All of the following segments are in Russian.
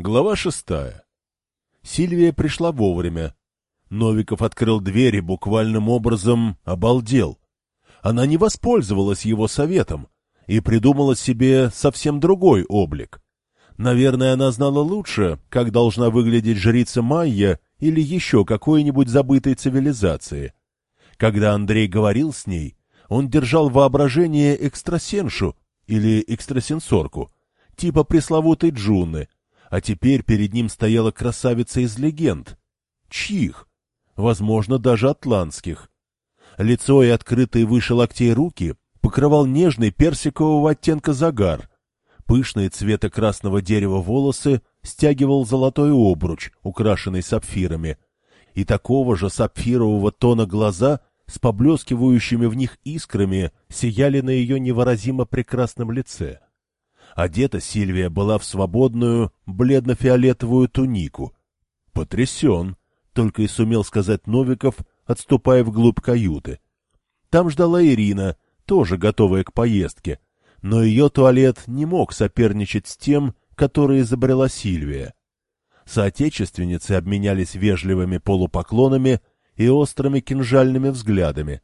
Глава шестая. Сильвия пришла вовремя. Новиков открыл дверь и буквальным образом обалдел. Она не воспользовалась его советом и придумала себе совсем другой облик. Наверное, она знала лучше, как должна выглядеть жрица Майя или еще какой-нибудь забытой цивилизации. Когда Андрей говорил с ней, он держал воображение экстрасеншу или экстрасенсорку, типа пресловутой Джуны — а теперь перед ним стояла красавица из легенд. Чьих? Возможно, даже атлантских. Лицо и открытые выше локтей руки покрывал нежный персикового оттенка загар. Пышные цвета красного дерева волосы стягивал золотой обруч, украшенный сапфирами, и такого же сапфирового тона глаза с поблескивающими в них искрами сияли на ее невыразимо прекрасном лице. Одета Сильвия была в свободную, бледно-фиолетовую тунику. «Потрясен», — только и сумел сказать Новиков, отступая вглубь каюты. Там ждала Ирина, тоже готовая к поездке, но ее туалет не мог соперничать с тем, который изобрела Сильвия. Соотечественницы обменялись вежливыми полупоклонами и острыми кинжальными взглядами.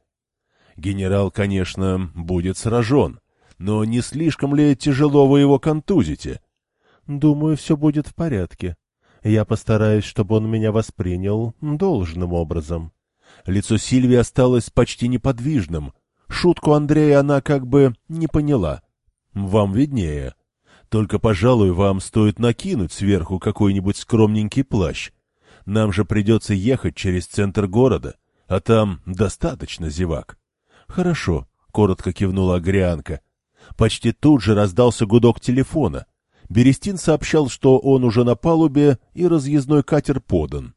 Генерал, конечно, будет сражен, но не слишком ли тяжело вы его контузите? — Думаю, все будет в порядке. Я постараюсь, чтобы он меня воспринял должным образом. Лицо Сильвии осталось почти неподвижным. Шутку Андрея она как бы не поняла. Вам виднее. Только, пожалуй, вам стоит накинуть сверху какой-нибудь скромненький плащ. Нам же придется ехать через центр города, а там достаточно зевак. — Хорошо, — коротко кивнула Агрианка. Почти тут же раздался гудок телефона. Берестин сообщал, что он уже на палубе и разъездной катер подан.